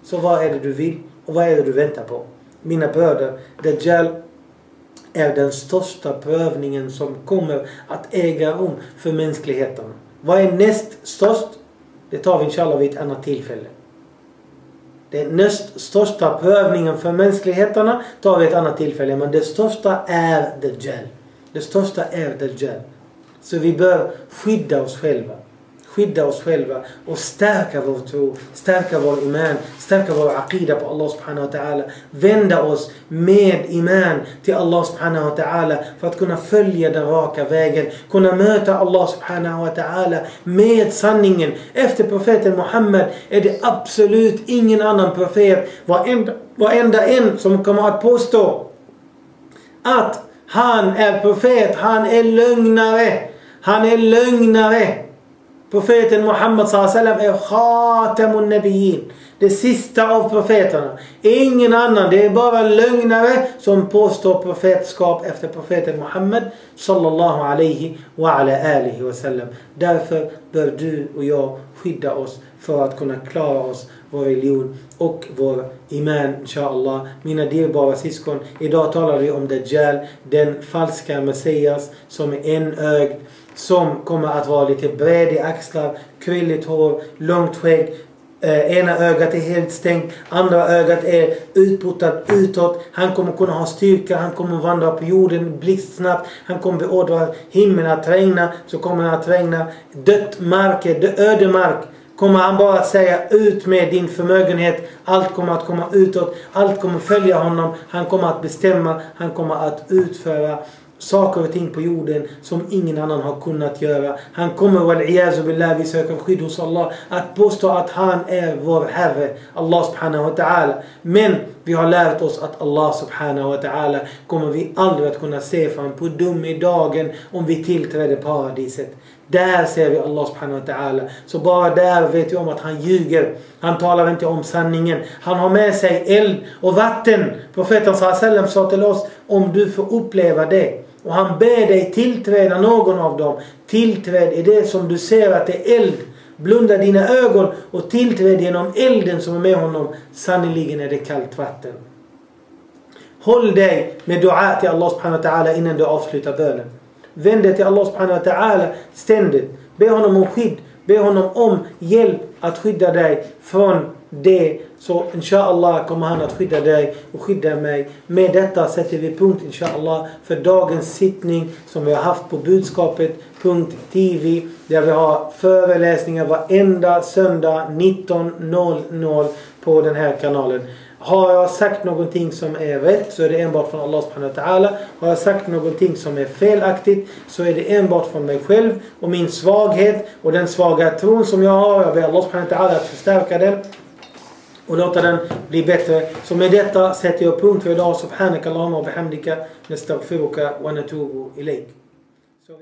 Så vad är det du vill och vad är det du väntar på? Mina bröder, Dajjal är den största prövningen som kommer att äga rum för mänskligheten. Vad är näst störst? Det tar vi inshallah vid ett annat tillfälle. Den näst största prövningen för mänskligheterna tar vi ett annat tillfälle. Men det största är Dajjal. Det största är Dajjal. Så vi bör skydda oss själva skydda oss själva och stärka vår tro, stärka vår iman, stärka vår aqida på Allah subhanahu wa ta'ala. Vända oss med iman till Allah subhanahu wa ta'ala för att kunna följa den raka vägen. Kunna möta Allah subhanahu wa ta'ala med sanningen. Efter profeten Muhammed är det absolut ingen annan profet, varenda, varenda en som kommer att påstå att han är profet, han är lögnare. Han är lögnare. Profeten Muhammed sallam är khatamun Nabiyin. Det sista av profeterna. Ingen annan. Det är bara lögnare som påstår profetskap efter profeten Muhammed sallallahu alaihi wa ala alihi wa sallam. Därför bör du och jag skydda oss för att kunna klara oss vår religion och vår iman inshallah. Mina dyrbara syskon. Idag talar vi om Dajjal, den falska Messias som är enögd som kommer att vara lite bred i axlar, krylligt hår, långt skägg. Eh, ena ögat är helt stängt, andra ögat är utputtat utåt. Han kommer kunna ha styrka, han kommer vandra på jorden blixtsnabbt. Han kommer beordra himlen att regna, så kommer han att regna. Dött mark, öde mark kommer han bara säga ut med din förmögenhet. Allt kommer att komma utåt. Allt kommer följa honom. Han kommer att bestämma. Han kommer att utföra saker och ting på jorden som ingen annan har kunnat göra. Han kommer, wal billah, vi söker skydd hos Allah, att påstå att han är vår Herre, Allah subhanahu wa ta'ala. Men vi har lärt oss att Allah subhanahu wa ta'ala kommer vi aldrig att kunna se fram på domedagen om vi tillträder paradiset. Där ser vi Allah subhanahu wa ta'ala. Så bara där vet vi om att han ljuger. Han talar inte om sanningen. Han har med sig eld och vatten. Profeten sa till oss om du får uppleva det och han ber dig tillträda någon av dem. Tillträd i det som du ser att det är eld. Blunda dina ögon och tillträd genom elden som är med honom. Sannerligen är det kallt vatten. Håll dig med dua till Allah subhanahu wa ta'ala innan du avslutar bönen. Vänd dig till Allah subhanahu wa ta'ala ständigt. Be honom om skydd. Be honom om hjälp att skydda dig från det. Så inshallah kommer han att skydda dig och skydda mig. Med detta sätter vi punkt inshallah för dagens sittning som vi har haft på budskapet.tv där vi har föreläsningar varenda söndag 19.00 på den här kanalen. Har jag sagt någonting som är rätt så är det enbart från Allah subhanahu wa ta'ala. Har jag sagt någonting som är felaktigt så är det enbart från mig själv och min svaghet och den svaga tron som jag har. Jag ber Allah subhanahu wa ta'ala att förstärka den och låta den bli bättre. Så med detta sätter jag punkt för idag. Subhanaka Allahumma wa bihamdika. Nastaghfiruka wa natubu ilayk.